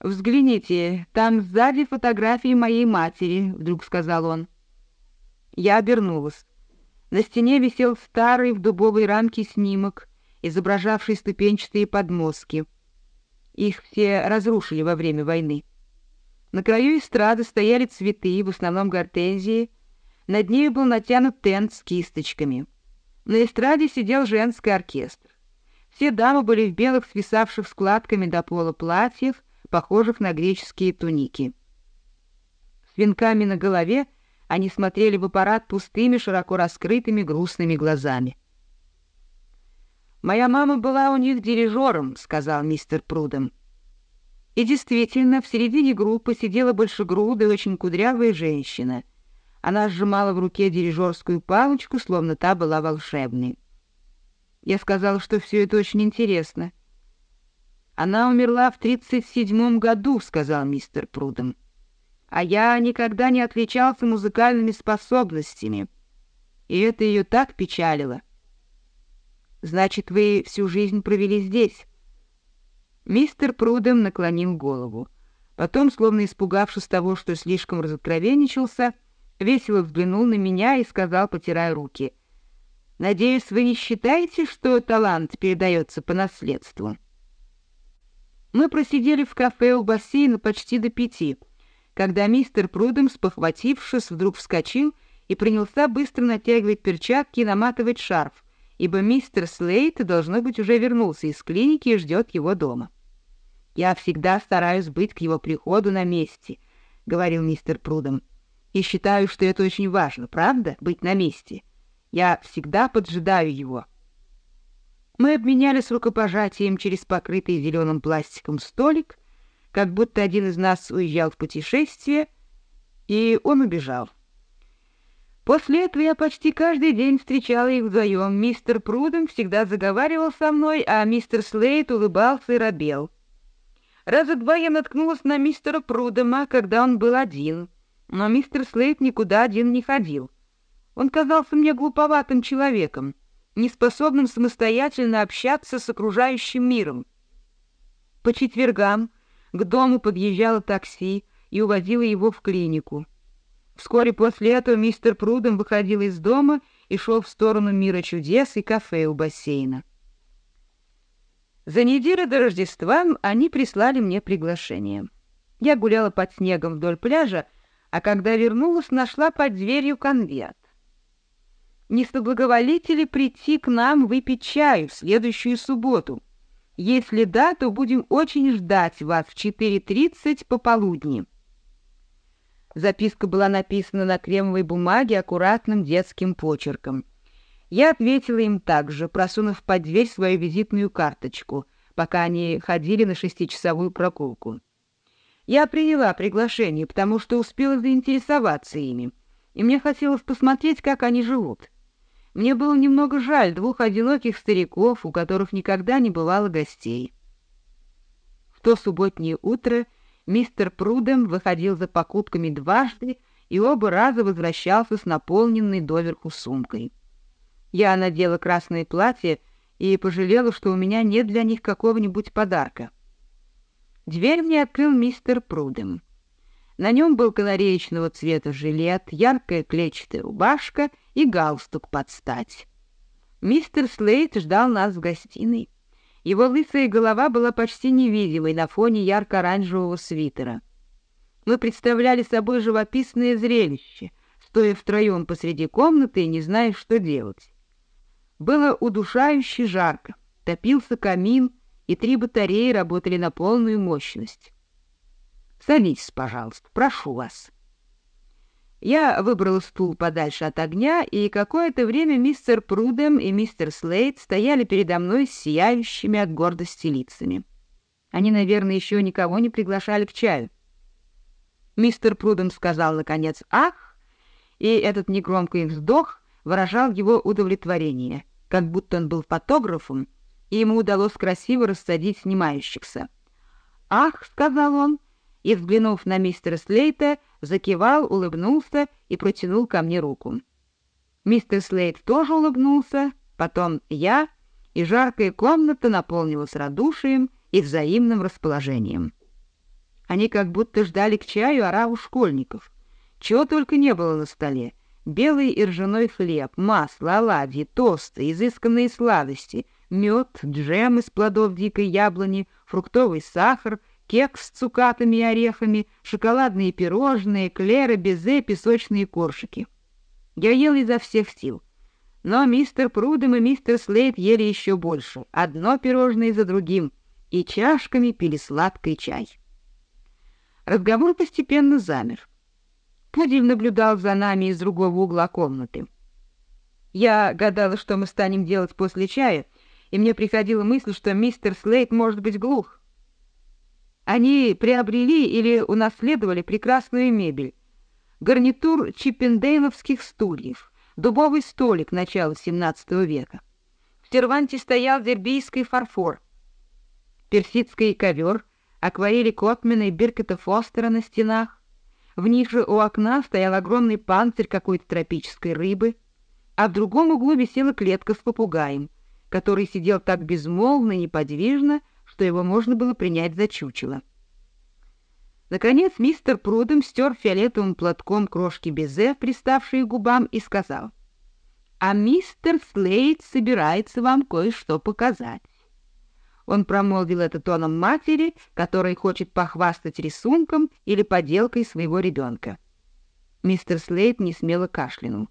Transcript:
«Взгляните, там сзади фотографии моей матери», — вдруг сказал он. Я обернулась. На стене висел старый в дубовой рамке снимок, изображавший ступенчатые подмостки. Их все разрушили во время войны. На краю эстрады стояли цветы, в основном гортензии. Над ней был натянут тент с кисточками. На эстраде сидел женский оркестр. Все дамы были в белых, свисавших складками до пола платьев, похожих на греческие туники. С венками на голове они смотрели в аппарат пустыми, широко раскрытыми, грустными глазами. «Моя мама была у них дирижером», — сказал мистер Прудом. И действительно, в середине группы сидела большегрудая, очень кудрявая женщина. Она сжимала в руке дирижерскую палочку, словно та была волшебной. Я сказал, что все это очень интересно — она умерла в 37 году, сказал мистер Прудом. А я никогда не отличался музыкальными способностями. И это ее так печалило. Значит, вы всю жизнь провели здесь? Мистер Прудом наклонил голову. Потом, словно испугавшись того, что слишком разоткровенничался, весело взглянул на меня и сказал, потирая руки. «Надеюсь, вы не считаете, что талант передается по наследству?» Мы просидели в кафе у бассейна почти до пяти, когда мистер Прудом, спохватившись, вдруг вскочил и принялся быстро натягивать перчатки и наматывать шарф, ибо мистер Слейт, должно быть, уже вернулся из клиники и ждет его дома. «Я всегда стараюсь быть к его приходу на месте», — говорил мистер Прудом. «И считаю, что это очень важно, правда, быть на месте. Я всегда поджидаю его». Мы обменялись рукопожатием через покрытый зеленым пластиком столик, как будто один из нас уезжал в путешествие, и он убежал. После этого я почти каждый день встречала их вдвоем. Мистер Пруден всегда заговаривал со мной, а мистер Слейт улыбался и робел. Раза два я наткнулась на мистера Прудема, когда он был один, но мистер Слейт никуда один не ходил. Он казался мне глуповатым человеком неспособным самостоятельно общаться с окружающим миром. По четвергам к дому подъезжало такси и увозило его в клинику. Вскоре после этого мистер Прудом выходил из дома и шел в сторону мира чудес и кафе у бассейна. За неделю до Рождества они прислали мне приглашение. Я гуляла под снегом вдоль пляжа, а когда вернулась, нашла под дверью конверт не соблаговолите ли прийти к нам выпить чаю в следующую субботу? Если да, то будем очень ждать вас в 4.30 пополудни». Записка была написана на кремовой бумаге аккуратным детским почерком. Я ответила им также, просунув под дверь свою визитную карточку, пока они ходили на шестичасовую прогулку. Я приняла приглашение, потому что успела заинтересоваться ими, и мне хотелось посмотреть, как они живут. Мне было немного жаль двух одиноких стариков, у которых никогда не бывало гостей. В то субботнее утро мистер Прудем выходил за покупками дважды и оба раза возвращался с наполненной доверху сумкой. Я надела красное платье и пожалела, что у меня нет для них какого-нибудь подарка. Дверь мне открыл мистер Прудем. На нем был канареечного цвета жилет, яркая клетчатая рубашка и галстук под стать. Мистер Слейт ждал нас в гостиной. Его лысая голова была почти невидимой на фоне ярко-оранжевого свитера. Мы представляли собой живописное зрелище, стоя втроем посреди комнаты и не зная, что делать. Было удушающе жарко, топился камин, и три батареи работали на полную мощность. Садитесь, пожалуйста, прошу вас». Я выбрала стул подальше от огня, и какое-то время мистер Прудем и мистер Слейд стояли передо мной с сияющими от гордости лицами. Они, наверное, еще никого не приглашали к чаю. Мистер Прудем сказал, наконец, «Ах!» И этот негромкий вздох выражал его удовлетворение, как будто он был фотографом, и ему удалось красиво рассадить снимающихся. «Ах!» — сказал он, и, взглянув на мистера Слейта, закивал, улыбнулся и протянул ко мне руку. Мистер Слейт тоже улыбнулся, потом я, и жаркая комната наполнилась радушием и взаимным расположением. Они как будто ждали к чаю ораву школьников. Чего только не было на столе. Белый и ржаной хлеб, масло, оладьи, тосты, изысканные сладости, мед, джем из плодов дикой яблони, фруктовый сахар — кекс с цукатами и орехами, шоколадные пирожные, клеры, безе, песочные коршики. Я ел изо всех сил. Но мистер Прудом и мистер Слейд ели еще больше, одно пирожное за другим, и чашками пили сладкий чай. Разговор постепенно замер. Пудиль наблюдал за нами из другого угла комнаты. Я гадала, что мы станем делать после чая, и мне приходила мысль, что мистер Слейд может быть глух. Они приобрели или унаследовали прекрасную мебель, гарнитур чиппендейновских стульев, дубовый столик начала XVII века. В серванте стоял зербийский фарфор, персидский ковер, акварели Котмена и Биркета Фостера на стенах. В нише у окна стоял огромный панцирь какой-то тропической рыбы, а в другом углу висела клетка с попугаем, который сидел так безмолвно и неподвижно, что его можно было принять за чучело. Наконец мистер Прудом стер фиолетовым платком крошки безе, приставшие к губам, и сказал, «А мистер Слейд собирается вам кое-что показать». Он промолвил это тоном матери, который хочет похвастать рисунком или поделкой своего ребенка. Мистер Слейд несмело кашлянул.